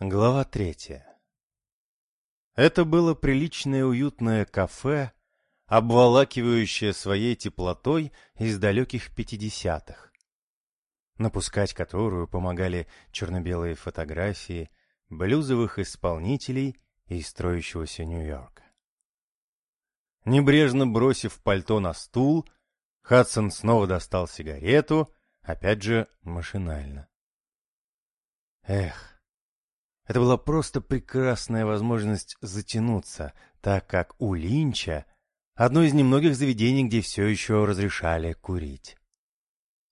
Глава третья. Это было приличное уютное кафе, обволакивающее своей теплотой из далеких пятидесятых, напускать которую помогали черно-белые фотографии блюзовых исполнителей из строящегося Нью-Йорка. Небрежно бросив пальто на стул, Хадсон снова достал сигарету, опять же машинально. Эх, это была просто прекрасная возможность затянуться, так как у Линча одно из немногих заведений, где все еще разрешали курить.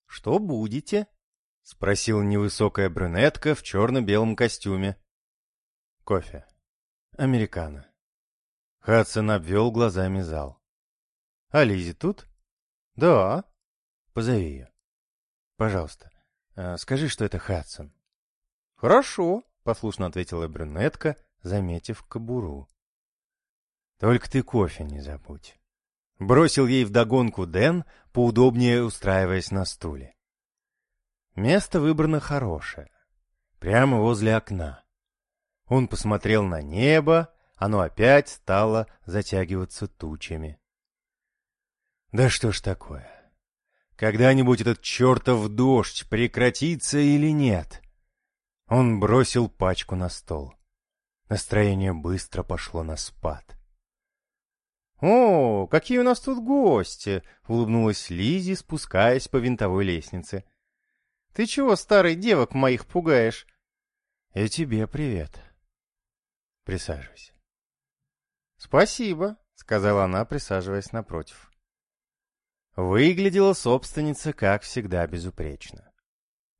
«Что будете?» — спросила невысокая брюнетка в черно-белом костюме. «Кофе. Американо». Хадсон обвел глазами зал. «А Лизи тут?» «Да». «Позови ее. Пожалуйста, э, скажи, что это Хадсон». «Хорошо», послушно ответила брюнетка, заметив кобуру. Только ты кофе не забудь. Бросил ей вдогонку Дэн, поудобнее устраиваясь на стуле. Место выбрано хорошее, прямо возле окна. Он посмотрел на небо, оно опять стало затягиваться тучами. Да что ж такое? Когда-нибудь этот чертов дождь прекратится или нет? Он бросил пачку на стол. Настроение быстро пошло на спад. «О, какие у нас тут гости!» — улыбнулась Лизи, спускаясь по винтовой лестнице. «Ты чего, старый девок моих, пугаешь?» «И тебе привет. Присаживайся». «Спасибо», — сказала она, присаживаясь напротив. Выглядела собственница, как всегда, безупречно.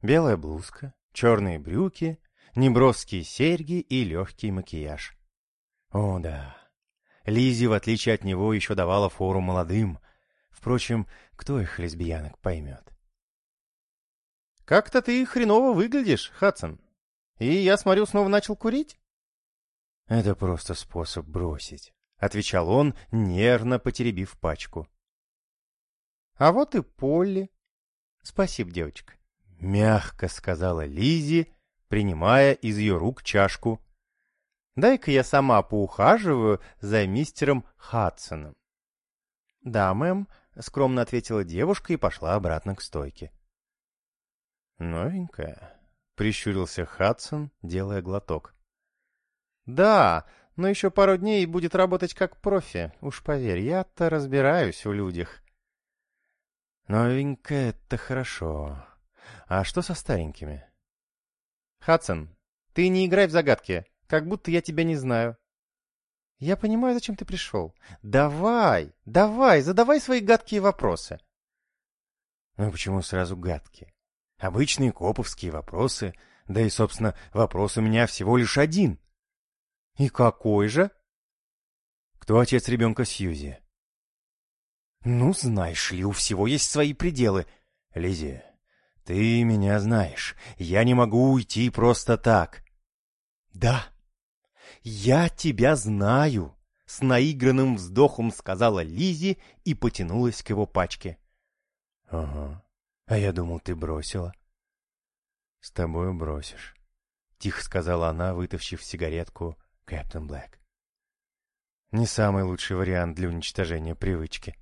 Белая блузка, черные брюки, неброские серьги и легкий макияж. О, да. Лизи, в отличие от него, еще давала фору молодым. Впрочем, кто их лесбиянок поймет? «Как-то ты хреново выглядишь, Хадсон. И я смотрю, снова начал курить?» «Это просто способ бросить», — отвечал он, нервно потеребив пачку. «А вот и Полли. Спасибо, девочка. — мягко сказала Лизи, принимая из ее рук чашку. «Дай-ка я сама поухаживаю за мистером Хадсоном». «Да, мэм», — скромно ответила девушка и пошла обратно к стойке. «Новенькая», — прищурился Хадсон, делая глоток. «Да, но еще пару дней и будет работать как профи, уж поверь, я-то разбираюсь в людях». «Новенькая — это хорошо», а что со старенькими? Хадсон, ты не играй в загадки, как будто я тебя не знаю. Я понимаю, зачем ты пришел. Давай, давай, задавай свои гадкие вопросы. Ну почему сразу гадкие? Обычные коповские вопросы, да и, собственно, вопрос у меня всего лишь один. И какой же? Кто отец ребенка Сьюзи? Ну, знаешь ли, у всего есть свои пределы. Лизия, «Ты меня знаешь. Я не могу уйти просто так». «Да, я тебя знаю», — с наигранным вздохом сказала Лизи и потянулась к его пачке. «Ага, а я думал, ты бросила». «С тобой бросишь», — тихо сказала она, вытащив сигаретку Кэптон Блэк. «Не самый лучший вариант для уничтожения привычки».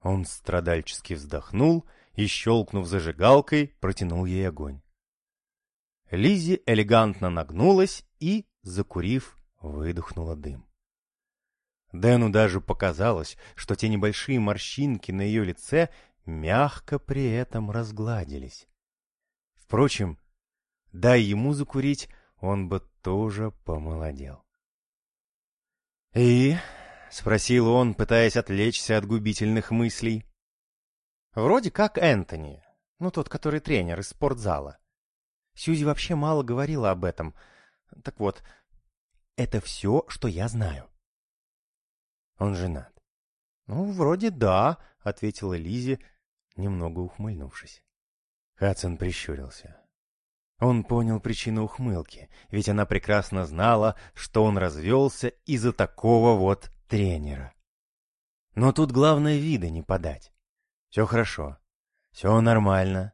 Он страдальчески вздохнул и, щелкнув зажигалкой, протянул ей огонь. Лизи элегантно нагнулась и, закурив, выдохнула дым. Дэну даже показалось, что те небольшие морщинки на ее лице мягко при этом разгладились. Впрочем, дай ему закурить, он бы тоже помолодел. «И?» — спросил он, пытаясь отвлечься от губительных мыслей. Вроде как Энтони, ну тот, который тренер из спортзала. Сьюзи вообще мало говорила об этом. Так вот, это все, что я знаю. Он женат. Ну, вроде да, ответила Лизи, немного ухмыльнувшись. Хадсон прищурился. Он понял причину ухмылки, ведь она прекрасно знала, что он развелся из-за такого вот тренера. Но тут главное вида не подать. Все хорошо. Все нормально.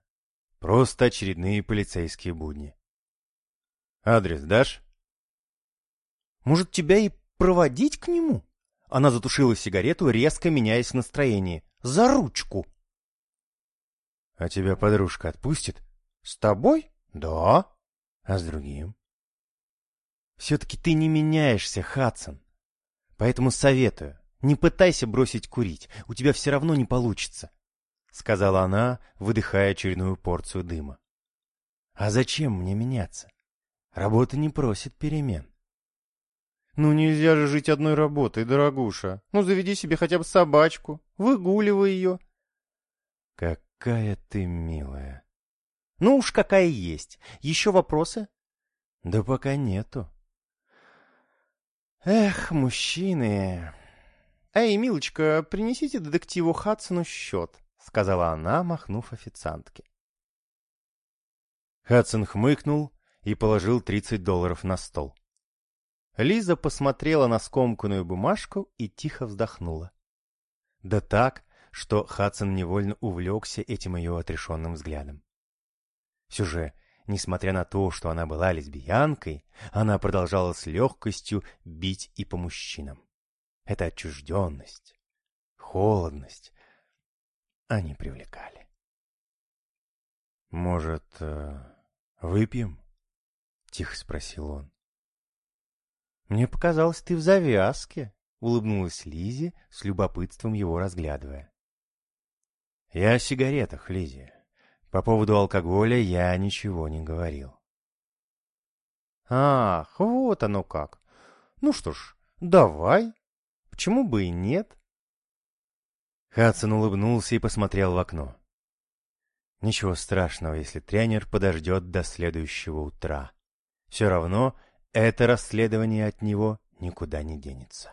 Просто очередные полицейские будни. Адрес дашь? Может, тебя и проводить к нему? Она затушила сигарету, резко меняясь в настроении. За ручку. А тебя подружка отпустит? С тобой? Да. А с другим? Все-таки ты не меняешься, Хадсон. Поэтому советую, не пытайся бросить курить, у тебя все равно не получится. Сказала она, выдыхая очередную порцию дыма. А зачем мне меняться? Работа не просит перемен. Ну нельзя же жить одной работой, дорогуша. Ну заведи себе хотя бы собачку, выгуливай ее. Какая ты милая. Ну уж какая есть. Еще вопросы? Да пока нету. Эх, мужчины. Эй, милочка, принесите детективу Хадсону счет, сказала она, махнув официантке. Хадсон хмыкнул и положил 30 долларов на стол. Лиза посмотрела на скомканную бумажку и тихо вздохнула. Да так, что Хадсон невольно увлекся этим ее отрешенным взглядом. Все же, несмотря на то, что она была лесбиянкой, она продолжала с легкостью бить и по мужчинам. Это отчужденность, холодность. Они привлекали. «Может, э, выпьем?» — тихо спросил он. «Мне показалось, ты в завязке», — улыбнулась Лизи, с любопытством его разглядывая. «Я о сигаретах, Лизи. По поводу алкоголя я ничего не говорил». «Ах, вот оно как. Ну что ж, давай. Почему бы и нет?» Хадсон улыбнулся и посмотрел в окно. Ничего страшного, если тренер подождет до следующего утра. Все равно это расследование от него никуда не денется.